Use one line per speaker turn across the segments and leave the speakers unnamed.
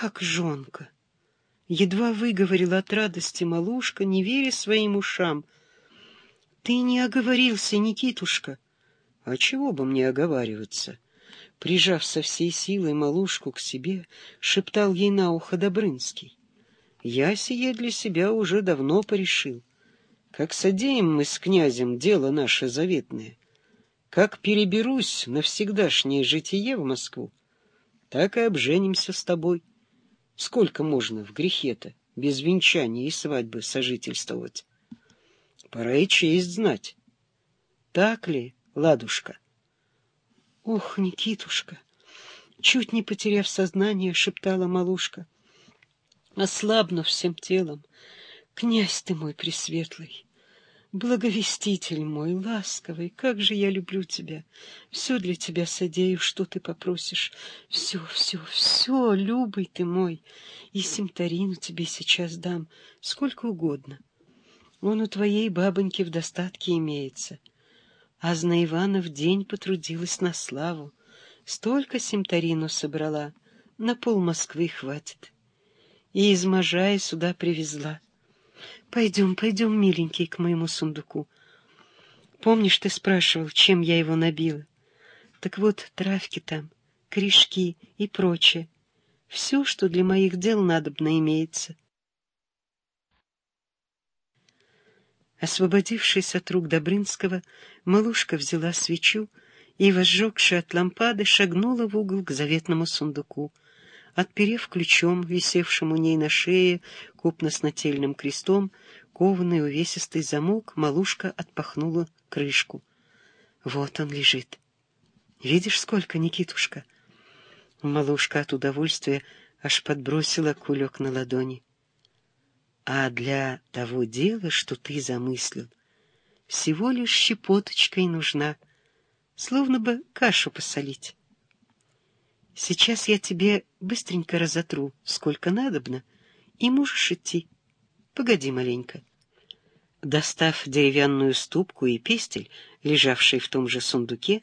Как жонка! Едва выговорила от радости малушка, не веря своим ушам. Ты не оговорился, Никитушка. А чего бы мне оговариваться? Прижав со всей силой малушку к себе, шептал ей на ухо Добрынский. Я сие для себя уже давно порешил. Как содеем мы с князем дело наше заветное, как переберусь на всегдашнее житие в Москву, так и обженимся с тобой. Сколько можно в грехе-то, без венчания и свадьбы сожительствовать? Пора и честь знать. Так ли, ладушка? Ох, Никитушка! Чуть не потеряв сознание, шептала малушка. Ослабнув всем телом, князь ты мой пресветлый, Благовеститель мой, ласковый, как же я люблю тебя. Все для тебя содею, что ты попросишь. Все, все, все, любый ты мой. И семтарину тебе сейчас дам, сколько угодно. Он у твоей бабоньки в достатке имеется. А Зна Ивана в день потрудилась на славу. Столько семтарину собрала, на пол Москвы хватит. И из Можая сюда привезла. Пойдем, пойдем, миленький, к моему сундуку. Помнишь, ты спрашивал, чем я его набила? Так вот, травки там, корешки и прочее. Все, что для моих дел надобно, имеется. Освободившись от рук Добрынского, малушка взяла свечу и, возжегши от лампады, шагнула в угол к заветному сундуку — Отперев ключом, висевшим у ней на шее, купно с нательным крестом, кованый увесистый замок, малушка отпахнула крышку. Вот он лежит. Видишь, сколько, Никитушка? Малушка от удовольствия аж подбросила кулек на ладони. А для того дела, что ты замыслил, всего лишь щепоточка и нужна, словно бы кашу посолить. Сейчас я тебе быстренько разотру, сколько надобно, и можешь идти. Погоди маленько. Достав деревянную ступку и пестель, лежавшие в том же сундуке,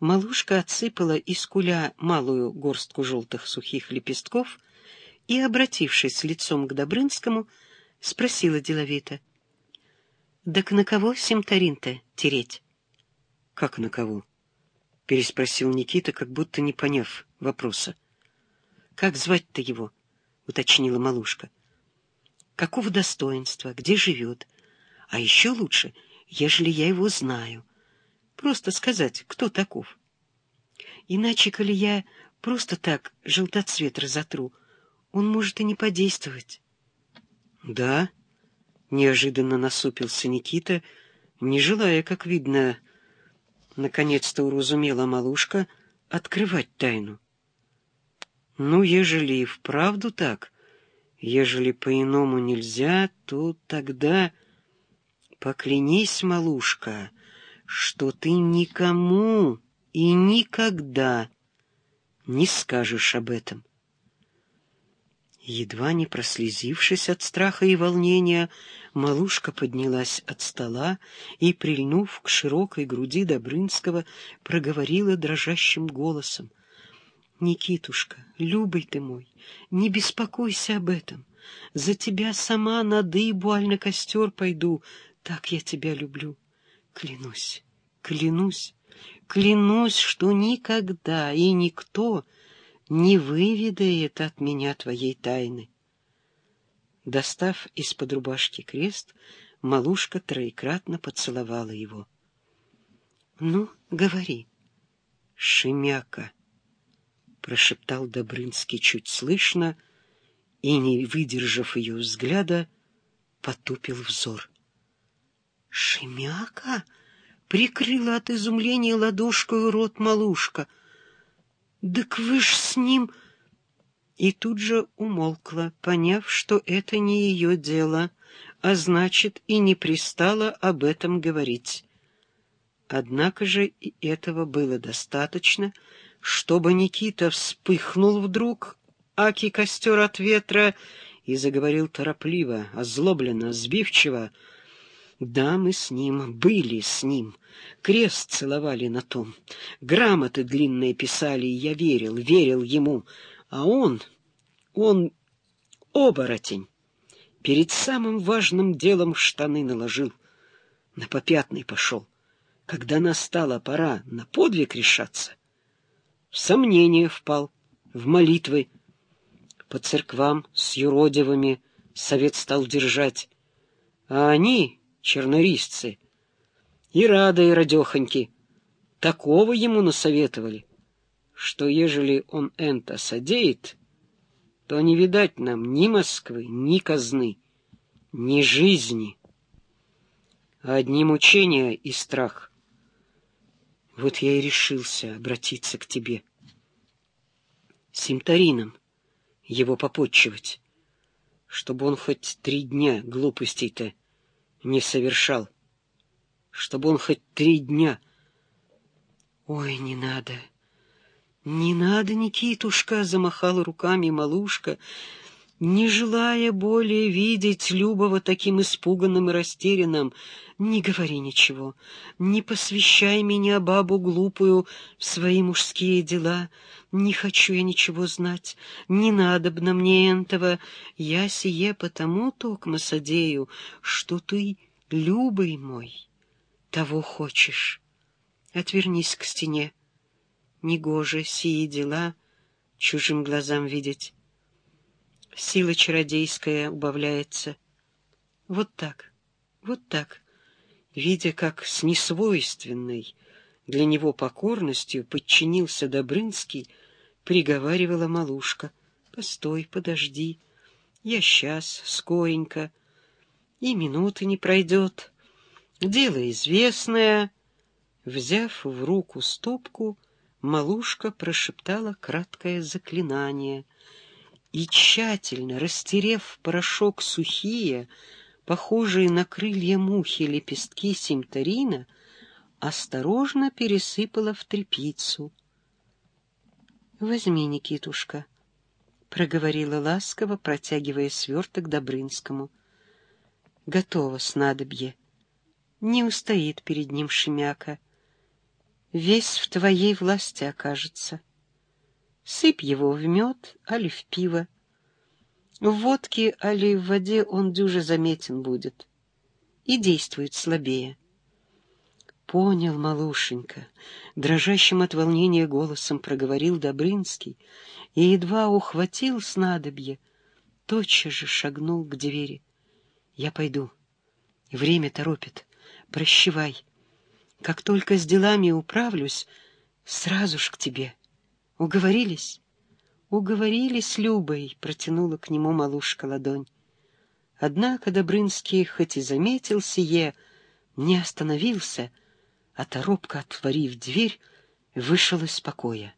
малушка отсыпала из куля малую горстку желтых сухих лепестков и, обратившись лицом к Добрынскому, спросила деловито. — Так на кого семтарин-то тереть? — Как на кого? — переспросил Никита, как будто не поняв вопроса. «Как звать-то его?» — уточнила малушка. «Какого достоинства? Где живет? А еще лучше, ежели я его знаю. Просто сказать, кто таков. Иначе, коли я просто так желтоцвет разотру, он может и не подействовать». «Да?» — неожиданно насупился Никита, не желая, как видно, наконец-то уразумела малушка, открывать тайну. Ну, ежели и вправду так, ежели по-иному нельзя, то тогда поклянись, малушка, что ты никому и никогда не скажешь об этом. Едва не прослезившись от страха и волнения, малушка поднялась от стола и, прильнув к широкой груди Добрынского, проговорила дрожащим голосом — Никитушка, любый ты мой, не беспокойся об этом. За тебя сама на дыбу, аль на костер пойду. Так я тебя люблю. Клянусь, клянусь, клянусь, что никогда и никто не выведает от меня твоей тайны. Достав из-под рубашки крест, малушка троекратно поцеловала его. — Ну, говори. — Шемяка. — прошептал Добрынский чуть слышно и, не выдержав ее взгляда, потупил взор. «Шемяка!» — прикрыла от изумления ладошкой рот малушка. «Так вы ж с ним...» И тут же умолкла, поняв, что это не ее дело, а значит, и не пристала об этом говорить. Однако же и этого было достаточно, чтобы Никита вспыхнул вдруг, аки костер от ветра, и заговорил торопливо, озлобленно, сбивчиво. Да, мы с ним, были с ним, крест целовали на том, грамоты длинные писали, и я верил, верил ему, а он... Он оборотень. Перед самым важным делом штаны наложил. На попятный пошел. Когда настала пора на подвиг решаться, в сомнение впал, в молитвы. По церквам с юродивыми совет стал держать. А они, чернорисцы, и рады, и радехоньки, такого ему насоветовали, что ежели он энто содеет, то не видать нам ни Москвы, ни казны, ни жизни, а одни мучения и страх. Вот я и решился обратиться к тебе. Симтарином его попотчевать, чтобы он хоть три дня глупостей-то не совершал, чтобы он хоть три дня... Ой, не надо, не надо, Никитушка, замахала руками малушка, не желая более видеть Любова таким испуганным и растерянным, не говори ничего, не посвящай меня, бабу глупую, в свои мужские дела. Не хочу я ничего знать, не надобно мне этого. Я сие потому токмо содею, что ты, любый мой, того хочешь. Отвернись к стене. Негоже сии дела чужим глазам видеть сила чародейская убавляется. Вот так, вот так, видя, как с несвойственной для него покорностью подчинился Добрынский, приговаривала малушка. «Постой, подожди, я сейчас, скоренько, и минуты не пройдет. Дело известное». Взяв в руку стопку, малушка прошептала краткое заклинание — и тщательно растерев порошок сухие, похожие на крылья мухи лепестки симтарина, осторожно пересыпала в трепицу. «Возьми, Никитушка», — проговорила ласково, протягивая сверток Добрынскому. «Готово снадобье. Не устоит перед ним Шемяка. Весь в твоей власти окажется». Сыпь его в мед, али в пиво. В водке, али в воде он дюже заметен будет. И действует слабее. Понял, малушенька, дрожащим от волнения голосом проговорил Добрынский и едва ухватил снадобье, тотчас же шагнул к двери. Я пойду. Время торопит. Прощевай. Как только с делами управлюсь, сразу ж к тебе. Уговорились? Уговорились, Любой, протянула к нему малушка ладонь. Однако Добрынский, хоть и заметил сие, не остановился, а торопко отворив дверь, вышел из покоя.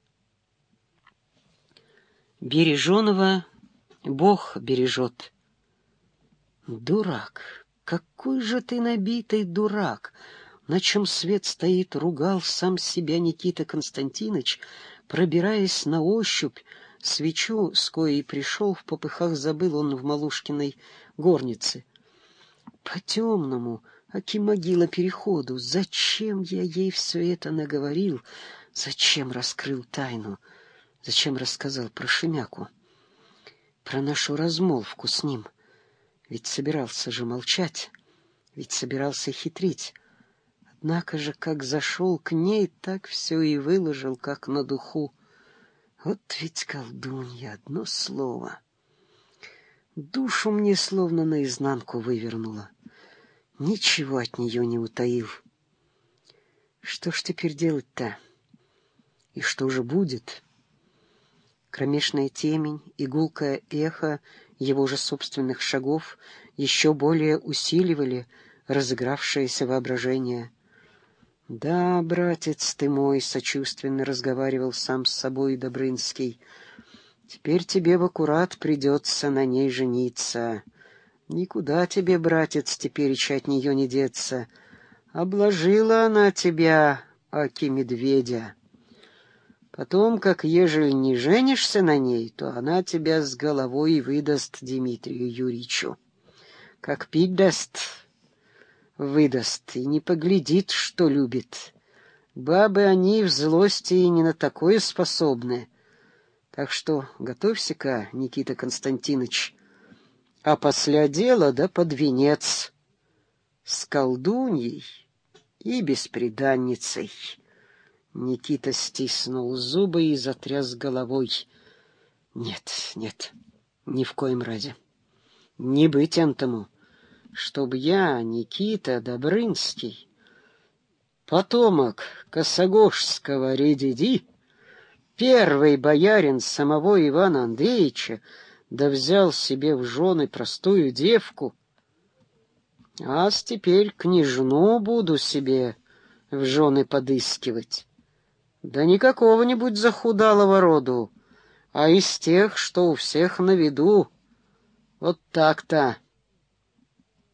Береженого Бог бережет. Дурак, какой же ты набитый дурак! На чем свет стоит, ругал сам себя Никита Константинович, Пробираясь на ощупь, свечу, с коей пришел, в попыхах забыл он в Малушкиной горнице. По темному, аки могила переходу, зачем я ей все это наговорил, зачем раскрыл тайну, зачем рассказал про Шемяку, про нашу размолвку с ним, ведь собирался же молчать, ведь собирался хитрить, Однако же, как зашел к ней, так все и выложил, как на духу. Вот ведь колдунья, одно слово. Душу мне словно наизнанку вывернула. Ничего от нее не утаил. Что ж теперь делать-то? И что же будет? Кромешная темень, игулкое эхо его же собственных шагов еще более усиливали разыгравшееся воображение — да, братец ты мой, сочувственно разговаривал сам с собой Добрынский. Теперь тебе в аккурат придется на ней жениться. Никуда тебе, братец, теперь от нее не деться. Обложила она тебя, аки медведя. Потом, как ежели не женишься на ней, то она тебя с головой выдаст Дмитрию Юрьевичу. Как пить даст, выдаст и не поглядит, что любит. Бабы они в злости и не на такое способны. Так что готовься-ка, Никита Константинович, а после дела да под венец с колдуньей и беспреданницей. Никита стиснул зубы и затряс головой. Нет, нет, ни в коем разе. Не быть антому, чтоб я, Никита Добрынский, потомок Косогожского редиди, первый боярин самого Ивана Андреевича, да взял себе в жены простую девку, а теперь княжну буду себе в жены подыскивать. Да не какого-нибудь захудалого роду, а из тех, что у всех на виду. Вот так-то.